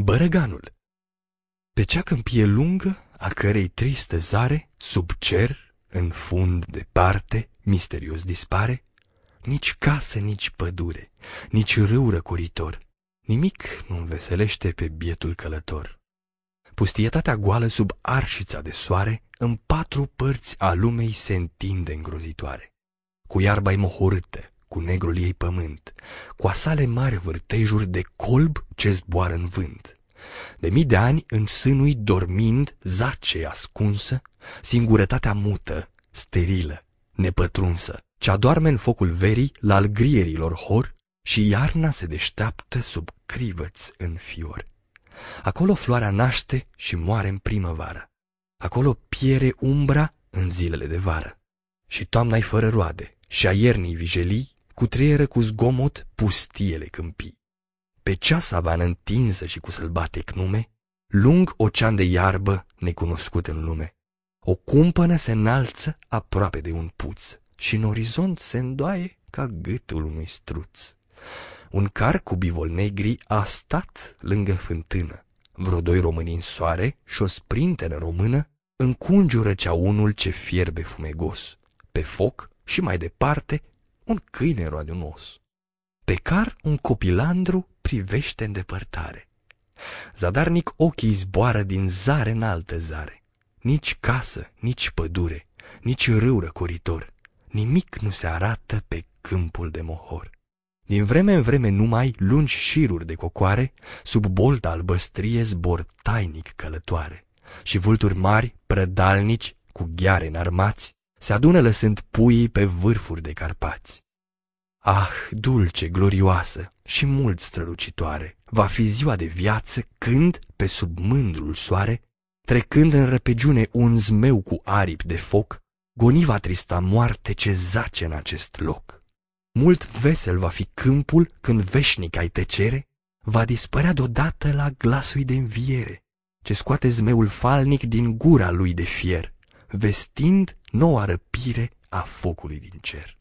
Bărăganul Pe cea câmpie lungă, a cărei tristă zare, Sub cer, în fund departe, misterios dispare, Nici casă, nici pădure, nici râu răcoritor, Nimic nu înveselește pe bietul călător. Pustietatea goală sub arșița de soare, În patru părți a lumei se întinde îngrozitoare. Cu iarba mohorâtă, cu negrul ei pământ, cu asale mari vârtejuri de colb ce zboară în vânt. De mii de ani în sânui dormind, zace ascunsă, singurătatea mută, sterilă, nepătrunsă, ce adorme în focul verii la al grierilor hor și iarna se deșteaptă sub crivăți în fior. Acolo floarea naște și moare în primăvară. Acolo piere umbra în zilele de vară. Și toamna-i fără roade și a iernii vijelii cutrieră cu zgomot pustiele câmpii. Pe ceasa întinsă și cu sălbatec nume, lung ocean de iarbă necunoscut în lume. O cumpănă se înalță aproape de un puț și în orizont se îndoaie ca gâtul unui struț. Un car cu bivol negri a stat lângă fântână. Vreo doi români în soare și o sprintenă română încungiură cea unul ce fierbe fumegos. Pe foc și mai departe un câine roade un os. Pe car un copilandru privește în depărtare. Zadarnic ochii zboară din zare în altă zare. Nici casă, nici pădure, nici râu răcoritor, nimic nu se arată pe câmpul de mohor. Din vreme în vreme numai lungi șiruri de cocoare, sub bolta albăstrie zbor tainic călătoare. Și vulturi mari, prădalnici, cu gheare înarmați, se adună lăsând puii pe vârfuri de Carpați. Ah, dulce, glorioasă și mult strălucitoare, va fi ziua de viață când, pe sub mândrul soare, trecând în răpegiune un zmeu cu aripi de foc, goniva trista moarte ce zace în acest loc. Mult vesel va fi câmpul când veșnic ai tăcere, va dispărea deodată la glasul de înviere, ce scoate zmeul falnic din gura lui de fier, vestind noua răpire a focului din cer.